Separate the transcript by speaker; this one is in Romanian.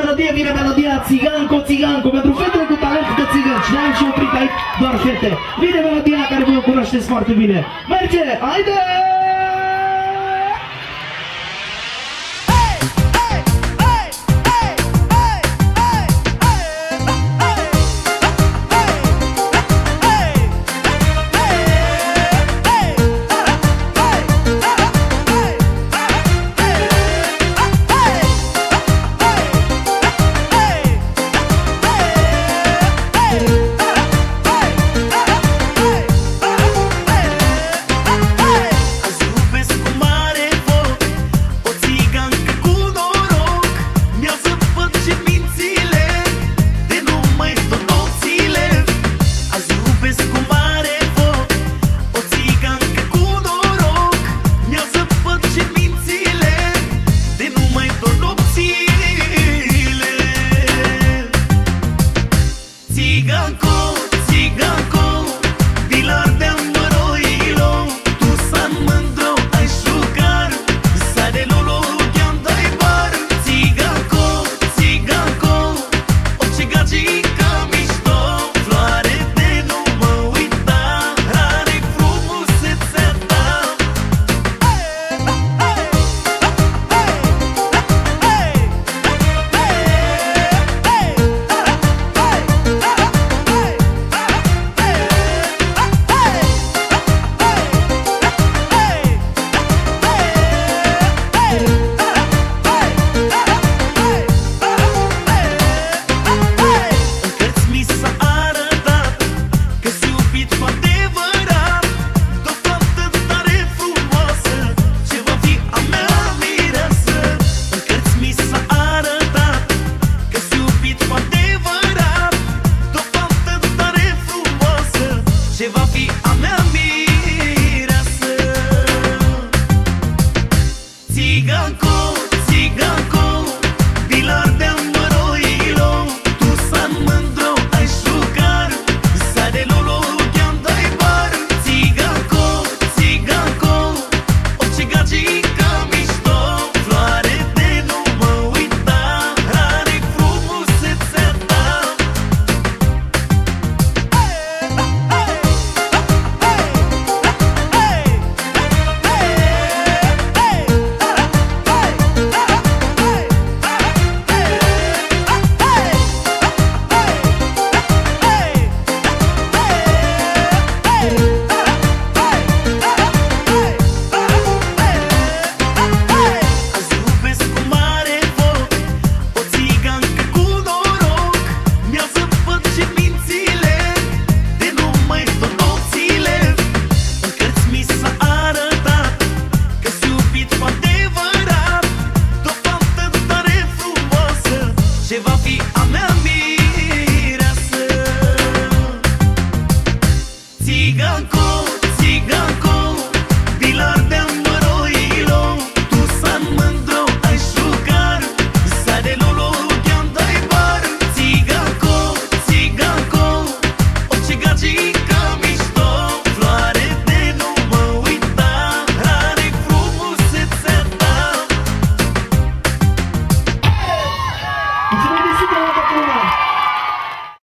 Speaker 1: melodie vine melodia Țiganco, Țiganco, pentru fetele cu talent de țigăni. Ne-am și oprit aici doar fete. Vine melodia care vă o cunoașteți foarte bine. Merge, haide! Țigancu, țigancu, bila gigante.